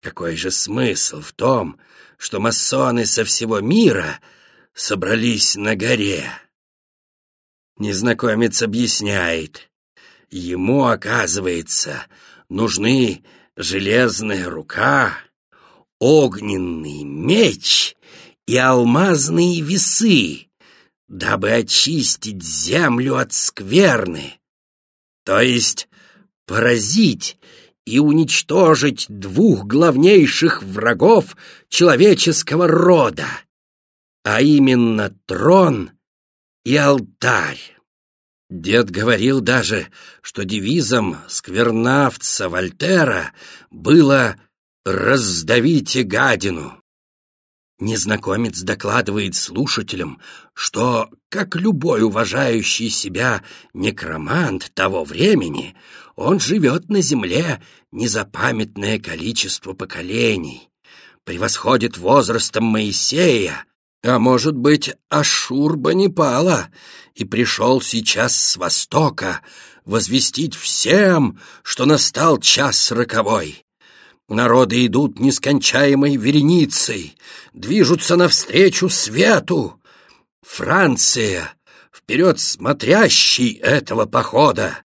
Какой же смысл в том, что масоны со всего мира собрались на горе? Незнакомец объясняет. Ему, оказывается, нужны железная рука, огненный меч и алмазные весы, дабы очистить землю от скверны, то есть поразить и уничтожить двух главнейших врагов человеческого рода, а именно трон и алтарь. Дед говорил даже, что девизом сквернавца Вольтера было «раздавите гадину». Незнакомец докладывает слушателям, что, как любой уважающий себя некромант того времени, он живет на земле незапамятное количество поколений, превосходит возрастом Моисея, а может быть, Ашурба не пала и пришел сейчас с востока возвестить всем, что настал час роковой. Народы идут нескончаемой вереницей, движутся навстречу свету. Франция, вперед смотрящий этого похода.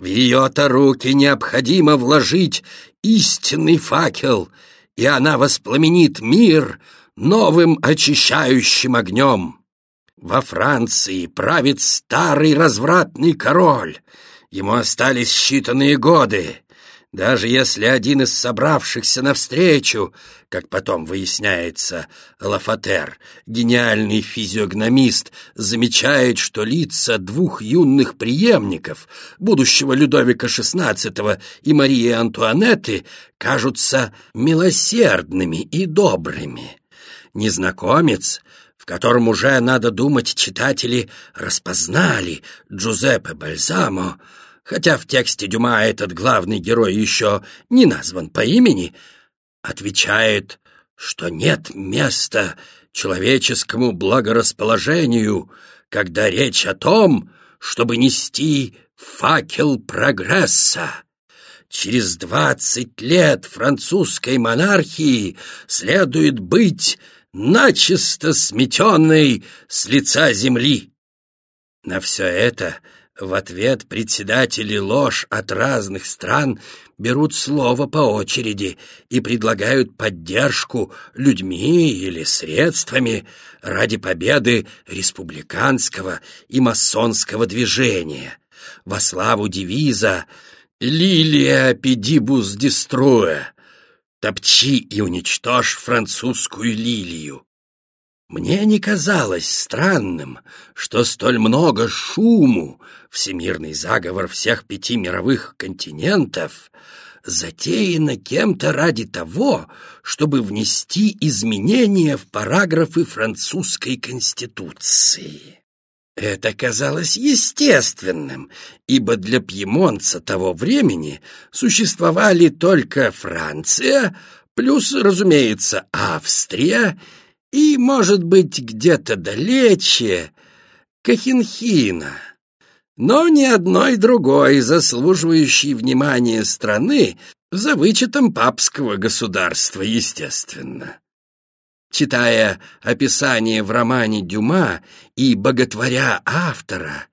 В ее-то руки необходимо вложить истинный факел, и она воспламенит мир новым очищающим огнем. Во Франции правит старый развратный король. Ему остались считанные годы. Даже если один из собравшихся навстречу, как потом выясняется, Лафатер, гениальный физиогномист, замечает, что лица двух юных преемников, будущего Людовика XVI и Марии Антуанетты, кажутся милосердными и добрыми. Незнакомец, в котором уже, надо думать, читатели распознали Джузеппе Бальзамо, хотя в тексте Дюма этот главный герой еще не назван по имени, отвечает, что нет места человеческому благорасположению, когда речь о том, чтобы нести факел прогресса. Через двадцать лет французской монархии следует быть начисто сметенной с лица земли. На все это в ответ председатели ложь от разных стран берут слово по очереди и предлагают поддержку людьми или средствами ради победы республиканского и масонского движения во славу девиза «Лилия педибус деструя» «Топчи и уничтожь французскую лилию». Мне не казалось странным, что столь много шуму, всемирный заговор всех пяти мировых континентов, затеяно кем-то ради того, чтобы внести изменения в параграфы французской конституции. Это казалось естественным, ибо для пьемонца того времени существовали только Франция, плюс, разумеется, Австрия и, может быть, где-то далече Кахинхина. Но ни одной другой, заслуживающей внимания страны, за вычетом папского государства, естественно. Читая описание в романе Дюма и боготворя автора,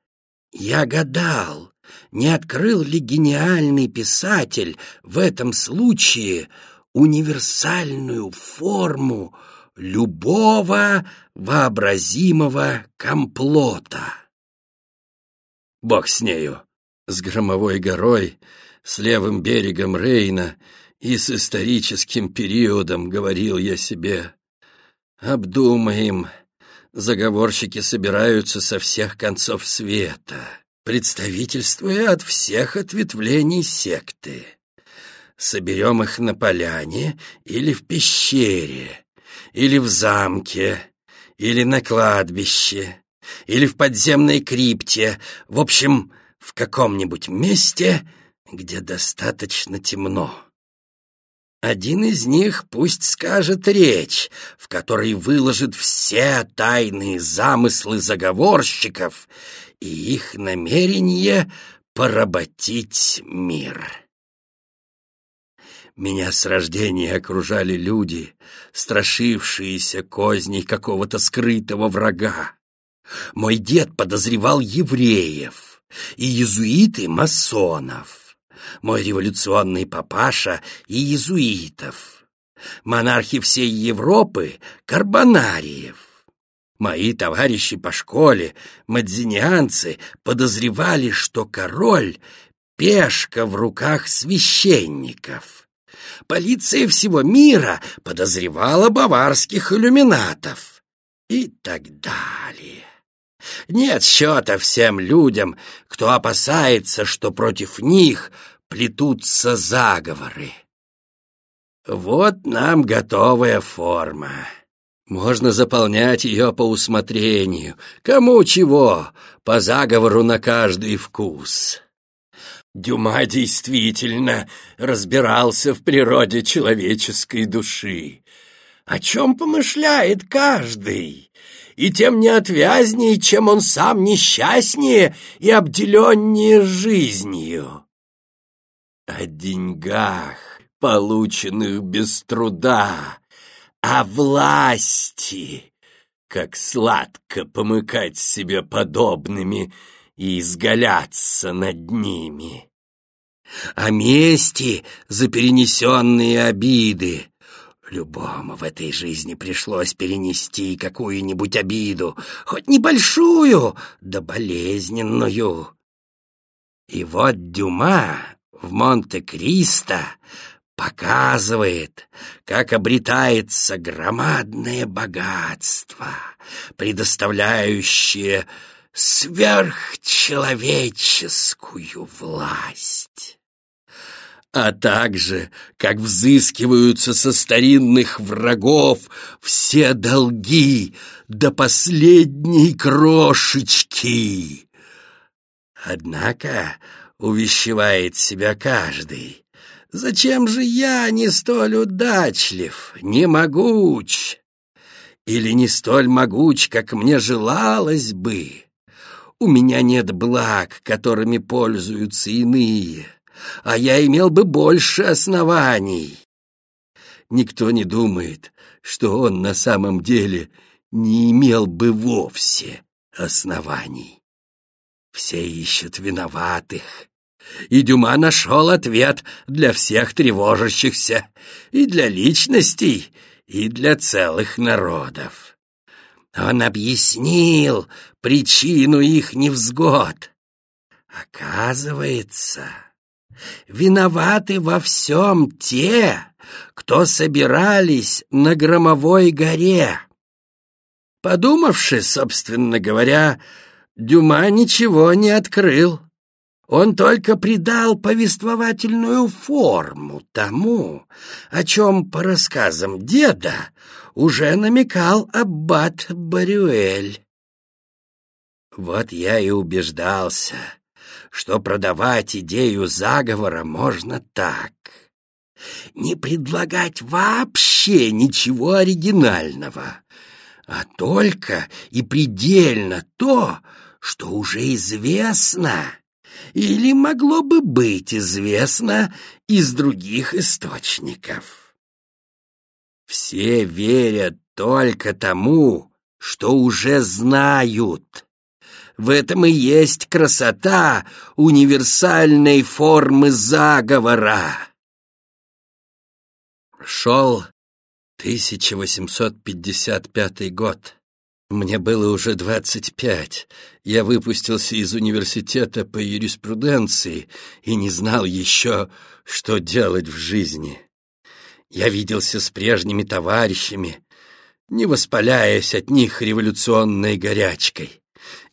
я гадал, не открыл ли гениальный писатель в этом случае универсальную форму любого вообразимого комплота. Бог с нею, с громовой горой, с левым берегом Рейна и с историческим периодом, говорил я себе. Обдумаем. Заговорщики собираются со всех концов света, представительствуя от всех ответвлений секты. Соберем их на поляне или в пещере, или в замке, или на кладбище, или в подземной крипте, в общем, в каком-нибудь месте, где достаточно темно. Один из них пусть скажет речь, в которой выложит все тайные замыслы заговорщиков и их намерение поработить мир. Меня с рождения окружали люди, страшившиеся козней какого-то скрытого врага. Мой дед подозревал евреев и иезуиты масонов. Мой революционный папаша и иезуитов. Монархи всей Европы — карбонариев. Мои товарищи по школе, мадзинианцы, подозревали, что король — пешка в руках священников. Полиция всего мира подозревала баварских иллюминатов и так далее. Нет счета всем людям, кто опасается, что против них плетутся заговоры. Вот нам готовая форма. Можно заполнять ее по усмотрению, кому чего, по заговору на каждый вкус. Дюма действительно разбирался в природе человеческой души. О чем помышляет каждый? И тем неотвязнее, чем он сам несчастнее и обделеннее жизнью. О деньгах, полученных без труда, о власти, как сладко помыкать себе подобными и изгаляться над ними. О мести за перенесенные обиды. Любому в этой жизни пришлось перенести какую-нибудь обиду, хоть небольшую, да болезненную. И вот Дюма в Монте-Кристо показывает, как обретается громадное богатство, предоставляющее сверхчеловеческую власть а также как взыскиваются со старинных врагов все долги до последней крошечки. Однако увещевает себя каждый, Зачем же я не столь удачлив, не могуч? Или не столь могуч, как мне желалось бы? У меня нет благ, которыми пользуются иные, а я имел бы больше оснований. Никто не думает, что он на самом деле не имел бы вовсе оснований. Все ищут виноватых, и Дюма нашел ответ для всех тревожащихся, и для личностей, и для целых народов. Он объяснил причину их невзгод. Оказывается, виноваты во всем те, кто собирались на Громовой горе. Подумавши, собственно говоря, Дюма ничего не открыл. Он только придал повествовательную форму тому, о чем по рассказам деда уже намекал аббат Барюэль. Вот я и убеждался, что продавать идею заговора можно так. Не предлагать вообще ничего оригинального, а только и предельно то, что уже известно или могло бы быть известно из других источников. Все верят только тому, что уже знают. В этом и есть красота универсальной формы заговора. Шел 1855 год. Мне было уже двадцать пять. Я выпустился из университета по юриспруденции и не знал еще, что делать в жизни. Я виделся с прежними товарищами, не воспаляясь от них революционной горячкой.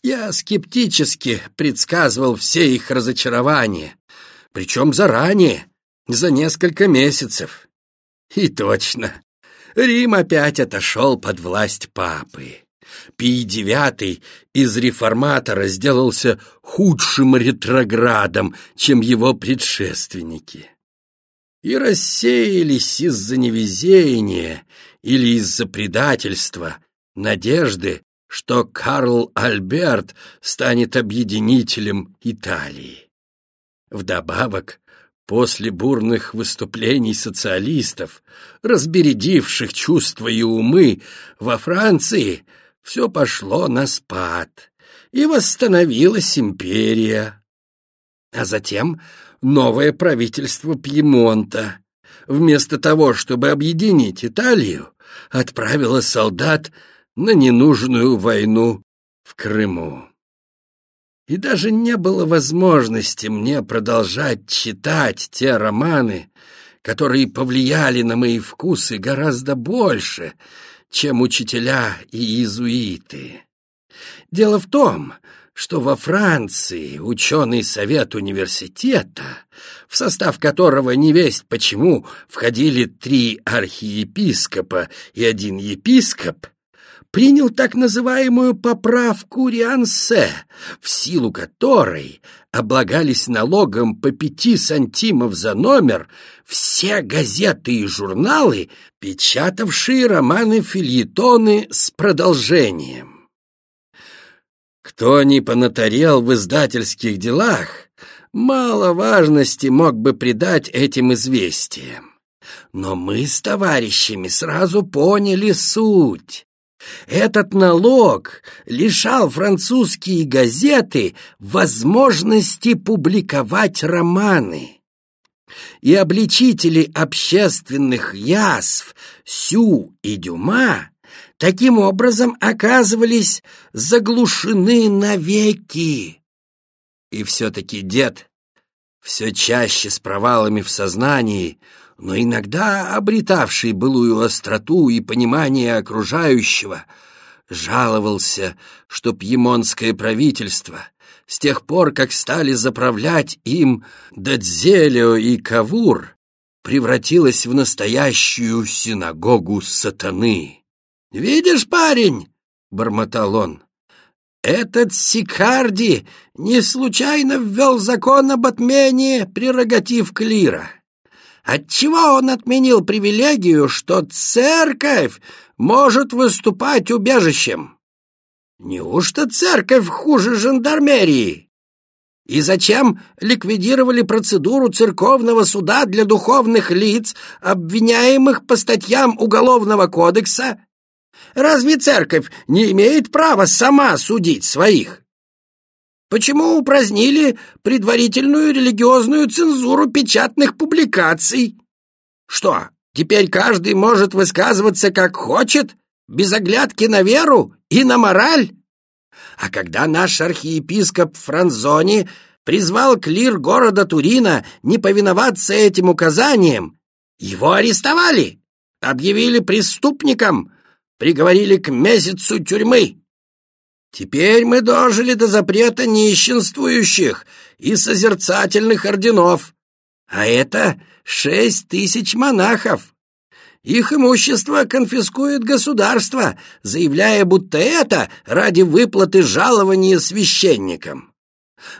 Я скептически предсказывал все их разочарования, причем заранее, за несколько месяцев. И точно, Рим опять отошел под власть папы. Пий IX из реформатора сделался худшим ретроградом, чем его предшественники. И рассеялись из-за невезения или из-за предательства надежды, что Карл Альберт станет объединителем Италии. Вдобавок, После бурных выступлений социалистов, разбередивших чувства и умы, во Франции все пошло на спад, и восстановилась империя. А затем новое правительство Пьемонта, вместо того, чтобы объединить Италию, отправило солдат на ненужную войну в Крыму. И даже не было возможности мне продолжать читать те романы, которые повлияли на мои вкусы гораздо больше, чем учителя и иезуиты. Дело в том, что во Франции ученый совет университета, в состав которого невесть почему входили три архиепископа и один епископ, принял так называемую поправку Риансе, в силу которой облагались налогом по пяти сантимов за номер все газеты и журналы, печатавшие романы-фильетоны с продолжением. Кто не понатарел в издательских делах, мало важности мог бы придать этим известиям. Но мы с товарищами сразу поняли суть. Этот налог лишал французские газеты возможности публиковать романы. И обличители общественных язв Сю и Дюма таким образом оказывались заглушены навеки. И все-таки дед, все чаще с провалами в сознании, но иногда обретавший былую остроту и понимание окружающего, жаловался, что пьемонское правительство с тех пор, как стали заправлять им Дадзелио и Кавур, превратилось в настоящую синагогу сатаны. «Видишь, парень!» — бормотал он. «Этот Сикарди не случайно ввел закон об отмене прерогатив клира. Отчего он отменил привилегию, что церковь может выступать убежищем? Неужто церковь хуже жандармерии? И зачем ликвидировали процедуру церковного суда для духовных лиц, обвиняемых по статьям Уголовного кодекса? Разве церковь не имеет права сама судить своих? Почему упразднили предварительную религиозную цензуру печатных публикаций? Что, теперь каждый может высказываться как хочет, без оглядки на веру и на мораль? А когда наш архиепископ Франзони призвал клир города Турина не повиноваться этим указаниям, его арестовали, объявили преступником, приговорили к месяцу тюрьмы. Теперь мы дожили до запрета нищенствующих и созерцательных орденов, а это шесть тысяч монахов. Их имущество конфискует государство, заявляя, будто это ради выплаты жалования священникам.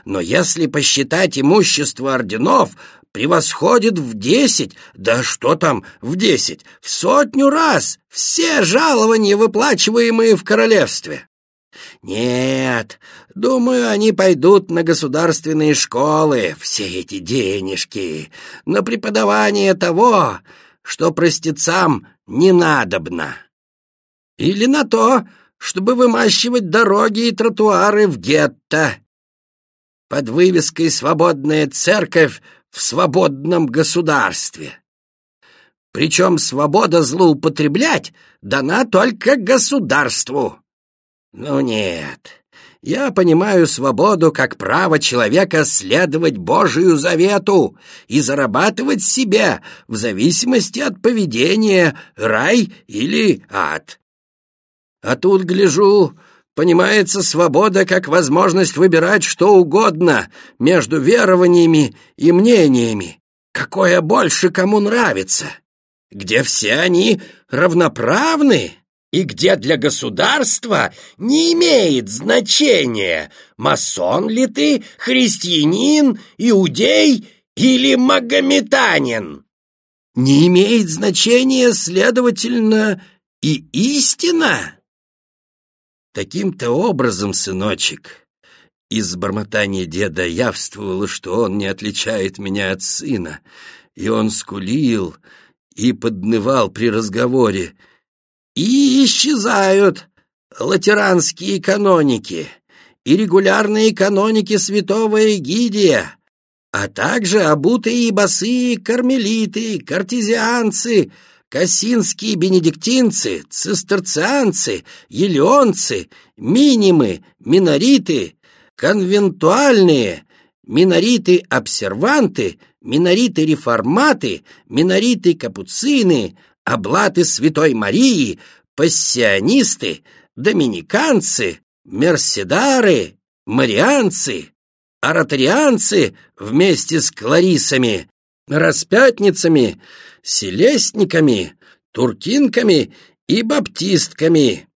Но если посчитать имущество орденов, превосходит в десять, да что там в десять, в сотню раз все жалования, выплачиваемые в королевстве. Нет, думаю, они пойдут на государственные школы, все эти денежки, на преподавание того, что простецам не надобно. Или на то, чтобы вымащивать дороги и тротуары в гетто. Под вывеской «Свободная церковь в свободном государстве». Причем свобода злоупотреблять дана только государству. Ну нет, я понимаю свободу как право человека следовать Божию завету и зарабатывать себе в зависимости от поведения рай или ад. А тут, гляжу, понимается свобода как возможность выбирать что угодно между верованиями и мнениями, какое больше кому нравится, где все они равноправны и где для государства не имеет значения, масон ли ты, христианин, иудей или магометанин. Не имеет значения, следовательно, и истина. Таким-то образом, сыночек, Из бормотания деда явствовало, что он не отличает меня от сына, и он скулил и поднывал при разговоре. И исчезают латеранские каноники и регулярные каноники святого Эгидия, а также обутые и босые кармелиты, картезианцы, кассинские бенедиктинцы, цистерцианцы, елеонцы, минимы, минориты, конвентуальные, минориты-обсерванты, минориты-реформаты, минориты-капуцины, облаты Святой Марии, пассионисты, доминиканцы, мерседары, марианцы, ораторианцы вместе с кларисами, распятницами, селестниками, туркинками и баптистками.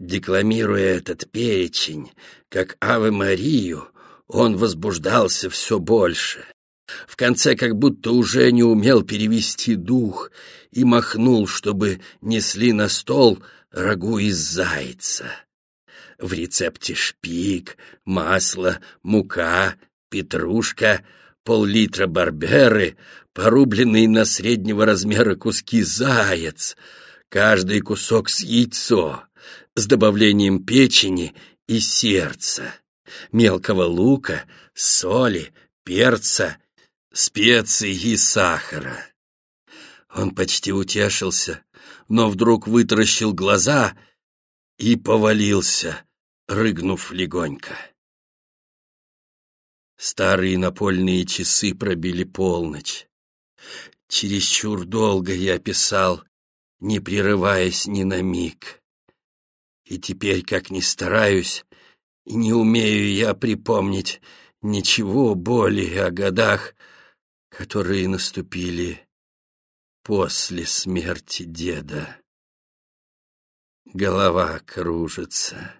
Декламируя этот перечень, как Аве Марию, он возбуждался все больше. В конце как будто уже не умел перевести дух и махнул, чтобы несли на стол рагу из зайца. В рецепте шпик, масло, мука, петрушка, пол-литра барберы, порубленный на среднего размера куски заяц, каждый кусок с яйцо, с добавлением печени и сердца, мелкого лука, соли, перца, специй и сахара. Он почти утешился, но вдруг вытаращил глаза и повалился, рыгнув легонько. Старые напольные часы пробили полночь. Чересчур долго я писал, не прерываясь ни на миг. И теперь, как ни стараюсь, не умею я припомнить ничего более о годах, которые наступили после смерти деда. Голова кружится.